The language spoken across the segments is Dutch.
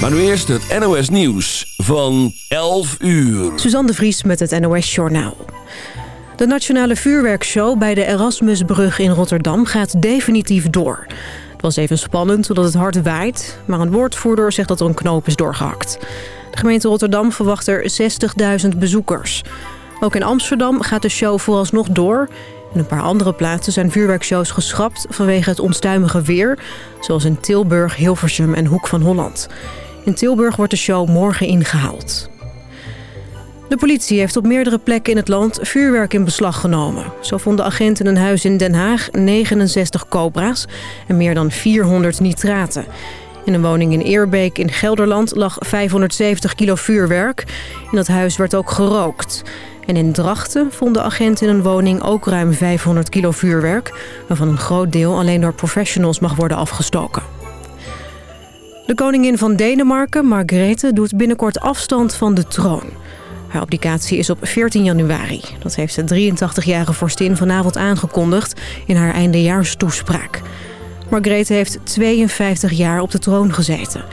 Maar nu eerst het NOS Nieuws van 11 uur. Suzanne de Vries met het NOS Journaal. De nationale vuurwerkshow bij de Erasmusbrug in Rotterdam gaat definitief door. Het was even spannend omdat het hard waait, maar een woordvoerder zegt dat er een knoop is doorgehakt. De gemeente Rotterdam verwacht er 60.000 bezoekers. Ook in Amsterdam gaat de show vooralsnog door. In een paar andere plaatsen zijn vuurwerkshows geschrapt vanwege het onstuimige weer... zoals in Tilburg, Hilversum en Hoek van Holland. In Tilburg wordt de show morgen ingehaald. De politie heeft op meerdere plekken in het land vuurwerk in beslag genomen. Zo vonden agenten een huis in Den Haag 69 cobra's en meer dan 400 nitraten. In een woning in Eerbeek in Gelderland lag 570 kilo vuurwerk. In dat huis werd ook gerookt. En in Drachten vonden agenten in een woning ook ruim 500 kilo vuurwerk... waarvan een groot deel alleen door professionals mag worden afgestoken. De koningin van Denemarken, Margrethe, doet binnenkort afstand van de troon. Haar abdicatie is op 14 januari. Dat heeft de 83-jarige vorstin vanavond aangekondigd in haar eindejaarstoespraak. Margrethe heeft 52 jaar op de troon gezeten.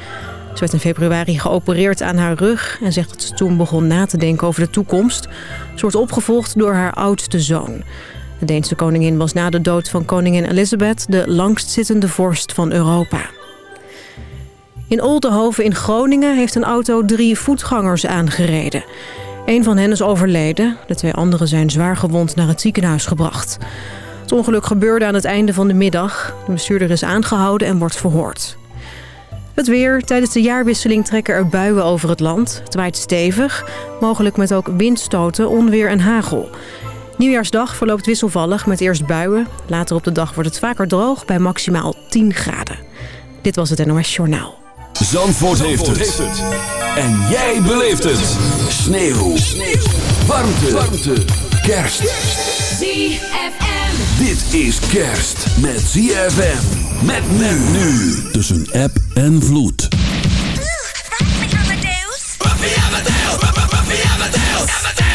Ze werd in februari geopereerd aan haar rug en zegt dat ze toen begon na te denken over de toekomst. Ze wordt opgevolgd door haar oudste zoon. De Deense koningin was na de dood van koningin Elizabeth de langstzittende vorst van Europa. In Oldenhoven in Groningen heeft een auto drie voetgangers aangereden. Een van hen is overleden. De twee anderen zijn zwaar gewond naar het ziekenhuis gebracht. Het ongeluk gebeurde aan het einde van de middag. De bestuurder is aangehouden en wordt verhoord. Het weer. Tijdens de jaarwisseling trekken er buien over het land. Het waait stevig, mogelijk met ook windstoten, onweer en hagel. Nieuwjaarsdag verloopt wisselvallig met eerst buien. Later op de dag wordt het vaker droog bij maximaal 10 graden. Dit was het NOS Journaal. Zandvoort, heeft, het. En jij beleeft het. Sneeuw. Sneeuw. Warmte. Warmte. Kerst. ZFM. Dit is kerst met ZFM. Met men nu. Tussen app en vloed. Amadeus. Amadeus. Amadeus. Amadeus.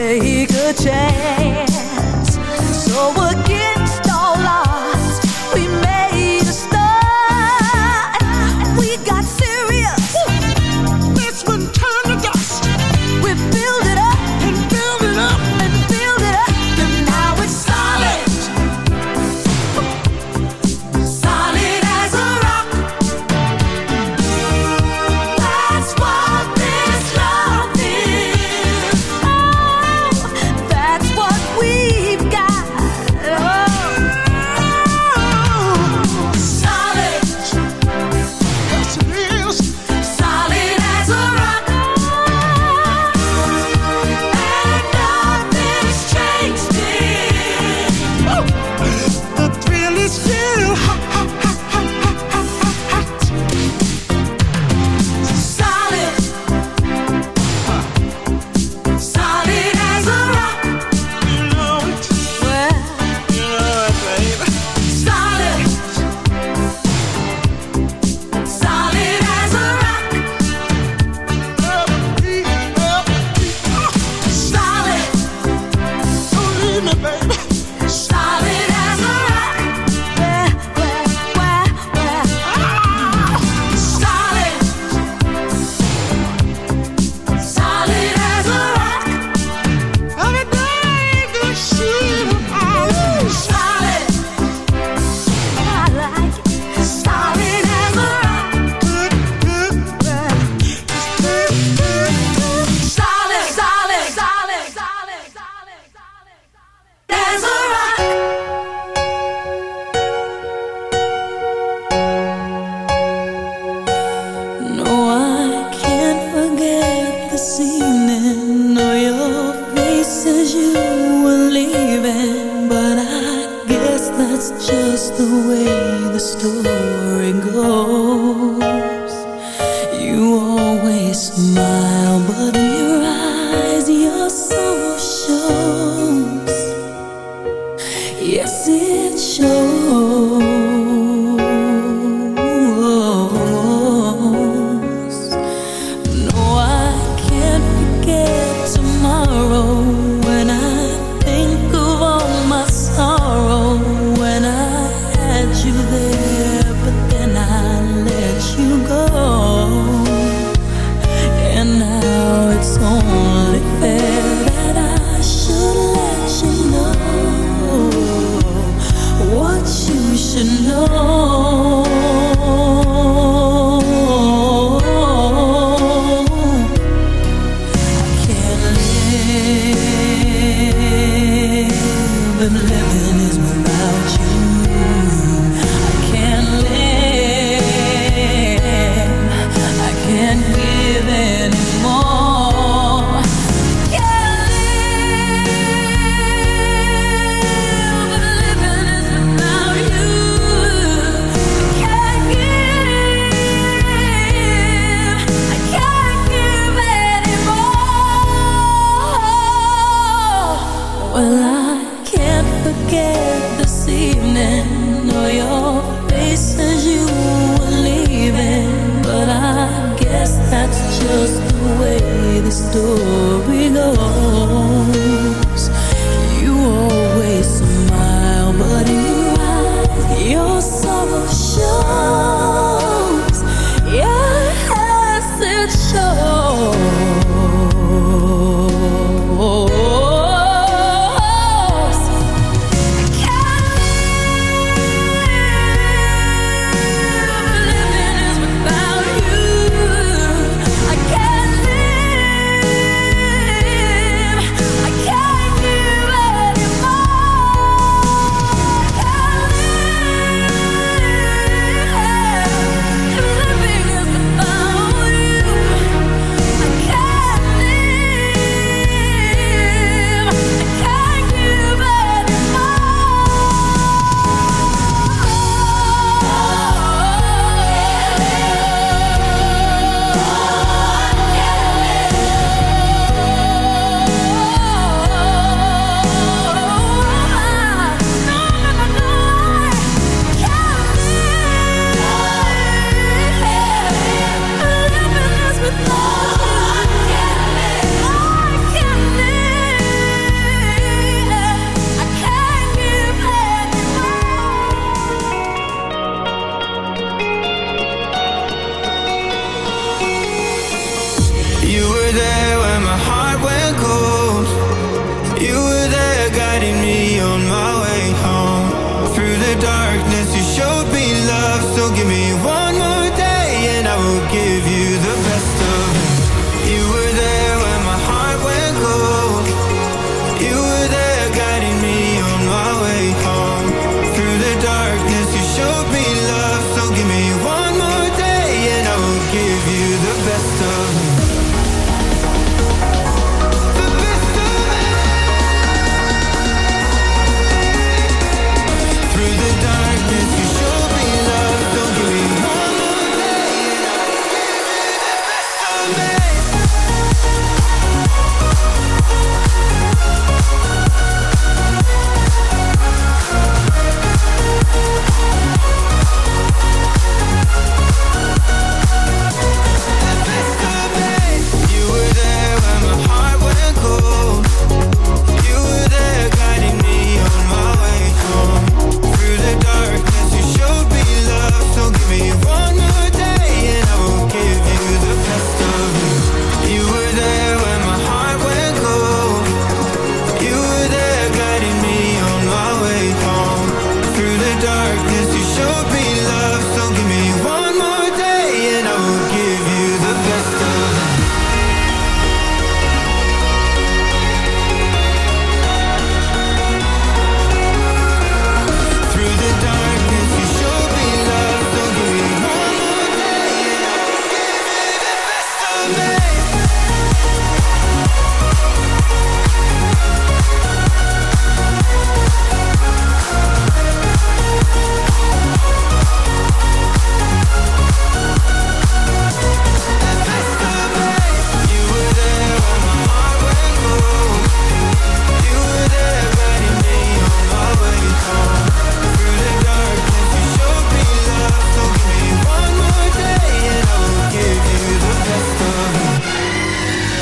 take a chance the way the story goes.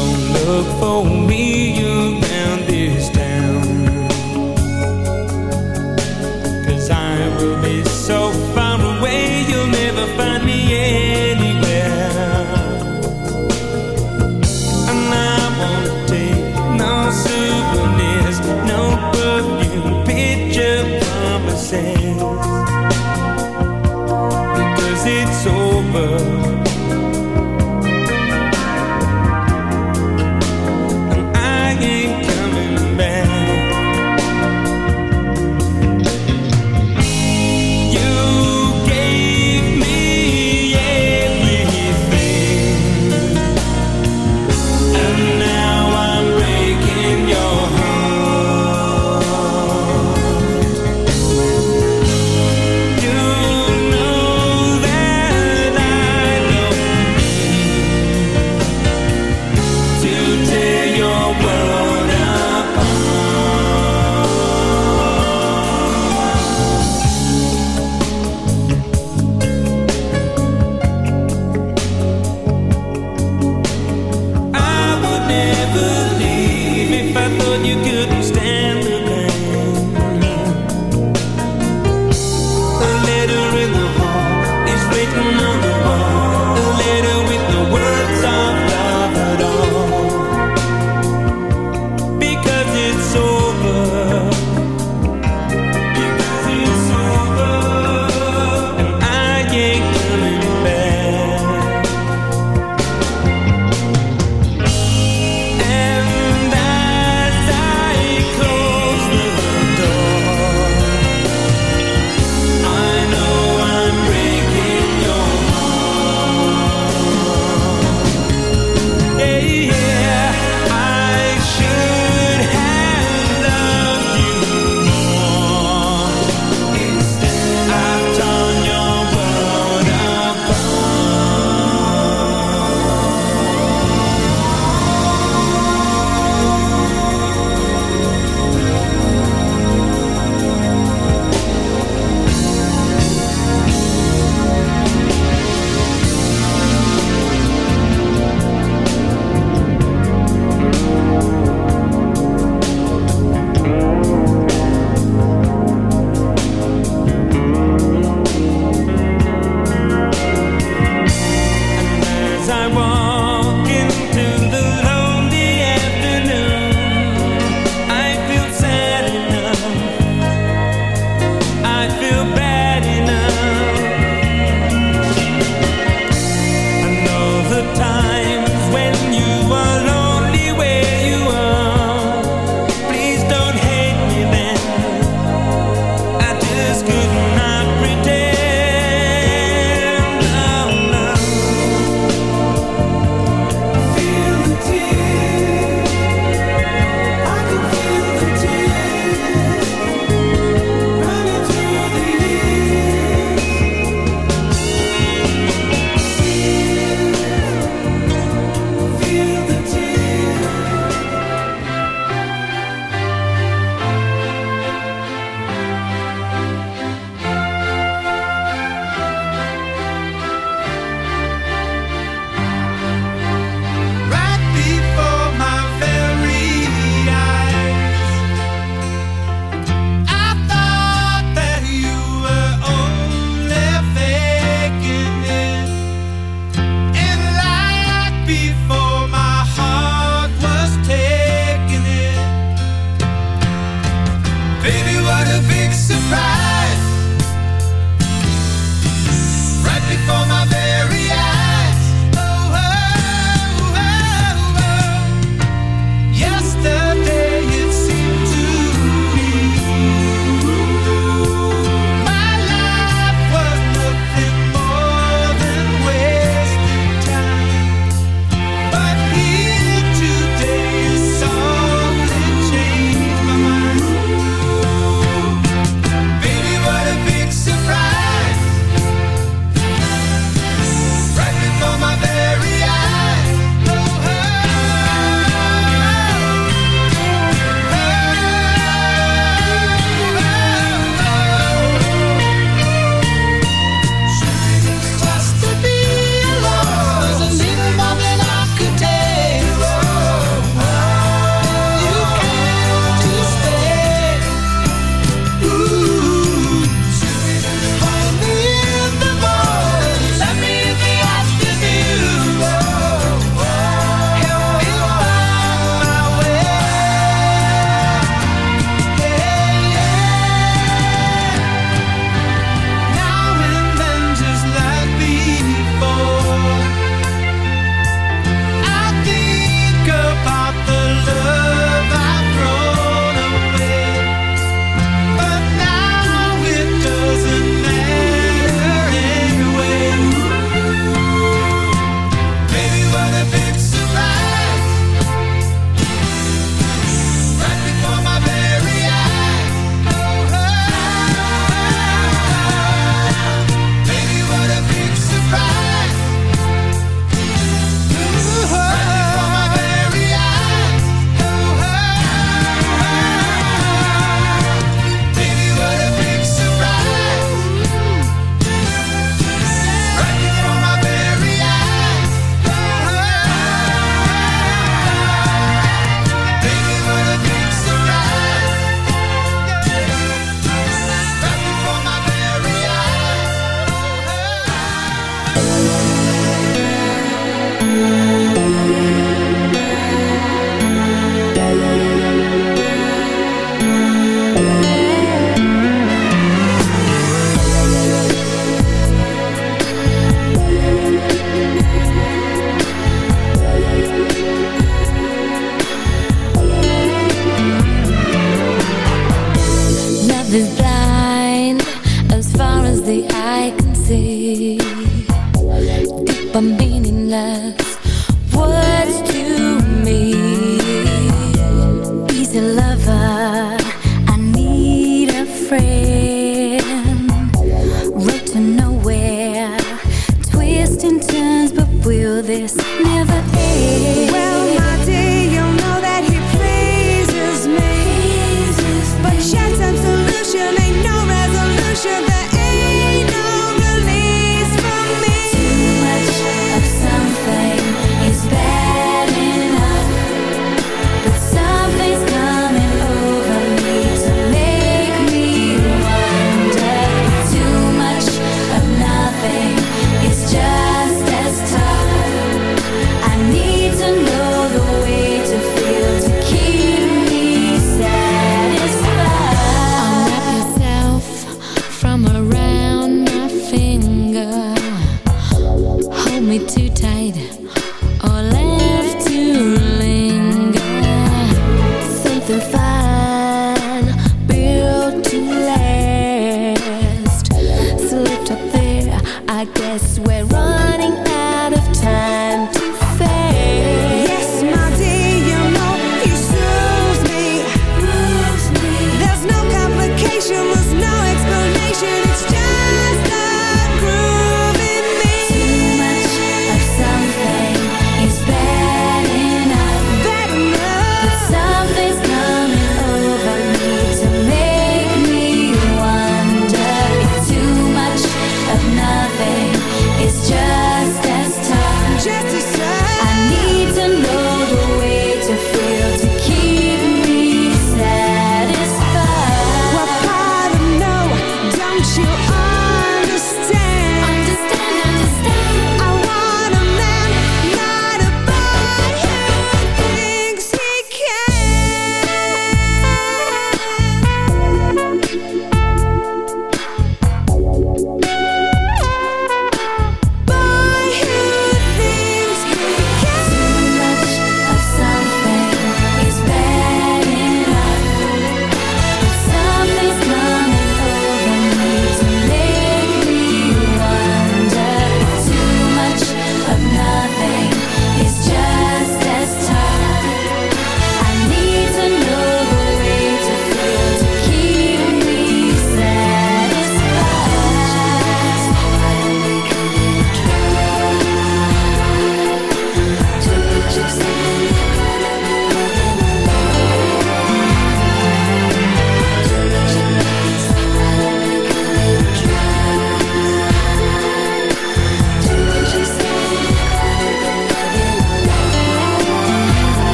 Don't look for me around